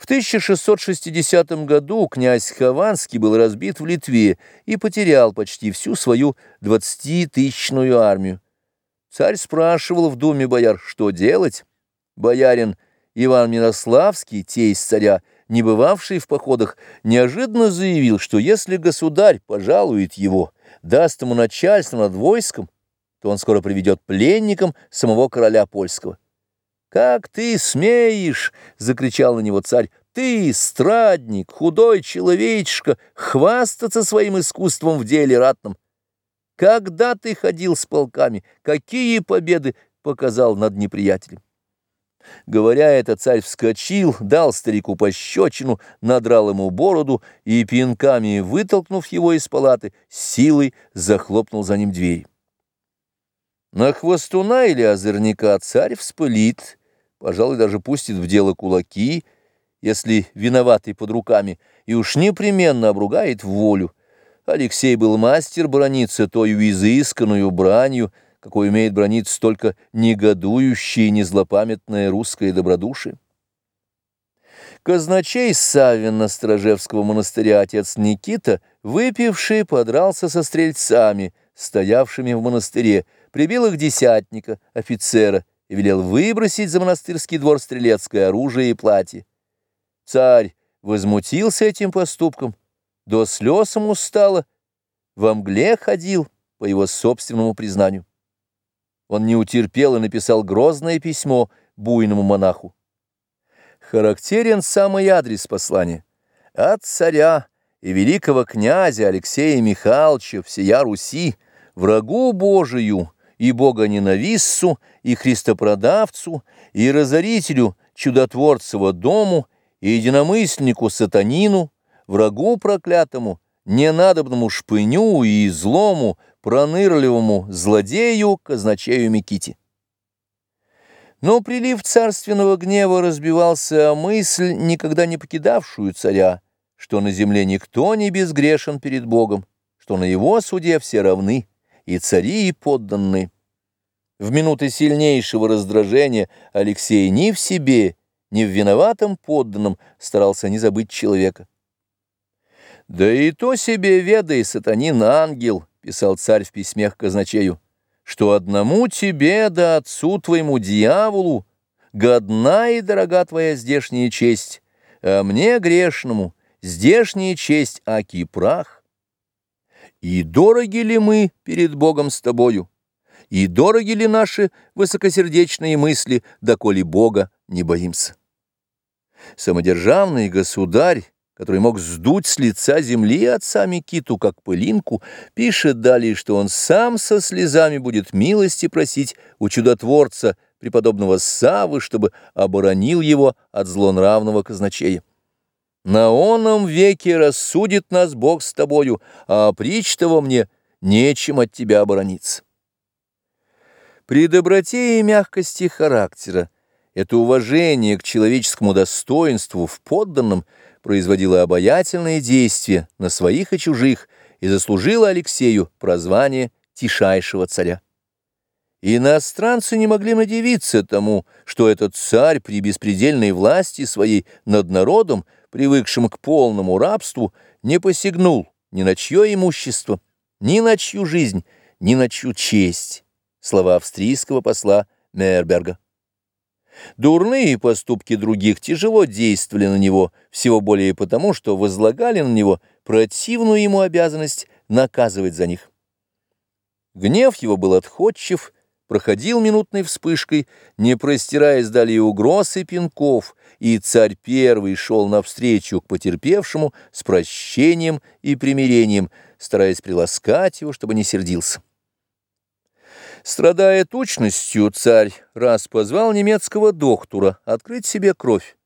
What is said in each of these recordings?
В 1660 году князь Хованский был разбит в Литве и потерял почти всю свою двадцатитысячную армию. Царь спрашивал в думе бояр, что делать. Боярин Иван Мирославский, тесть царя, не бывавший в походах, неожиданно заявил, что если государь пожалует его, даст ему начальство над войском, то он скоро приведет пленником самого короля польского. «Как ты смеешь!» — закричал на него царь. «Ты, страдник, худой человечишка, хвастаться своим искусством в деле ратном! Когда ты ходил с полками, какие победы показал над неприятелем?» Говоря это, царь вскочил, дал старику пощечину, надрал ему бороду и, пинками вытолкнув его из палаты, силой захлопнул за ним дверь. На хвостуна или озорника царь вспылит, пожалуй, даже пустит в дело кулаки, если виноватый под руками, и уж непременно обругает волю. Алексей был мастер брониться той изысканную бранью, какой умеет брониться только негодующее и незлопамятное русское добродушие. Казначей Савина Стражевского монастыря отец Никита, выпивший, подрался со стрельцами, стоявшими в монастыре, прибил их десятника, офицера, и велел выбросить за монастырский двор стрелецкое оружие и платье. Царь возмутился этим поступком, до слез ему стало, во мгле ходил, по его собственному признанию. Он не утерпел и написал грозное письмо буйному монаху. Характерен самый адрес послания. От царя и великого князя Алексея Михайловича всея Руси, врагу Божию, и богоненавистцу, и христопродавцу, и разорителю чудотворцева дому, и единомысленнику сатанину, врагу проклятому, ненадобному шпыню и злому, пронырливому злодею, казначею Миките. Но прилив царственного гнева разбивался о мысль, никогда не покидавшую царя, что на земле никто не безгрешен перед Богом, что на его суде все равны и цари, и подданные. В минуты сильнейшего раздражения Алексей ни в себе, ни в виноватом подданном старался не забыть человека. «Да и то себе ведай, сатанин ангел», — писал царь в письмах казначею, «что одному тебе да отцу твоему дьяволу годна и дорога твоя здешняя честь, а мне, грешному, здешняя честь, аки прах». И дороги ли мы перед Богом с тобою? И дороги ли наши высокосердечные мысли, доколе Бога не боимся? Самодержавный государь, который мог сдуть с лица земли отца Микиту, как пылинку, пишет далее, что он сам со слезами будет милости просить у чудотворца преподобного Савы, чтобы оборонил его от злонравного казначея. На оном веке рассудит нас Бог с тобою, а притч того мне нечем от тебя оборониться. При доброте и мягкости характера это уважение к человеческому достоинству в подданном производило обаятельное действие на своих и чужих и заслужило Алексею прозвание «тишайшего царя». Иностранцы не могли надевиться тому, что этот царь при беспредельной власти своей над народом привыкшим к полному рабству, не посягнул ни на чье имущество, ни на чью жизнь, ни на чью честь. Слова австрийского посла Мейерберга. Дурные поступки других тяжело действовали на него, всего более потому, что возлагали на него противную ему обязанность наказывать за них. Гнев его был отходчив, проходил минутной вспышкой, не простираясь далее угроз и пинков, и царь первый шел навстречу к потерпевшему с прощением и примирением, стараясь приласкать его, чтобы не сердился. Страдая тучностью, царь раз позвал немецкого доктора открыть себе кровь.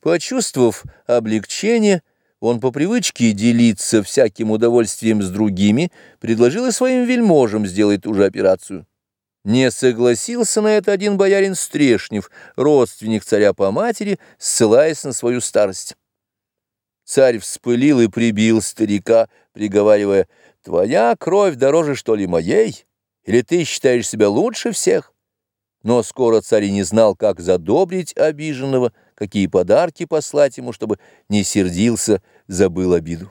Почувствовав облегчение, он по привычке делиться всяким удовольствием с другими, предложил и своим вельможам сделать ту же операцию. Не согласился на это один боярин Стрешнев, родственник царя по матери, ссылаясь на свою старость. Царь вспылил и прибил старика, приговаривая, «Твоя кровь дороже, что ли, моей? Или ты считаешь себя лучше всех?» Но скоро царь не знал, как задобрить обиженного, какие подарки послать ему, чтобы не сердился, забыл обиду.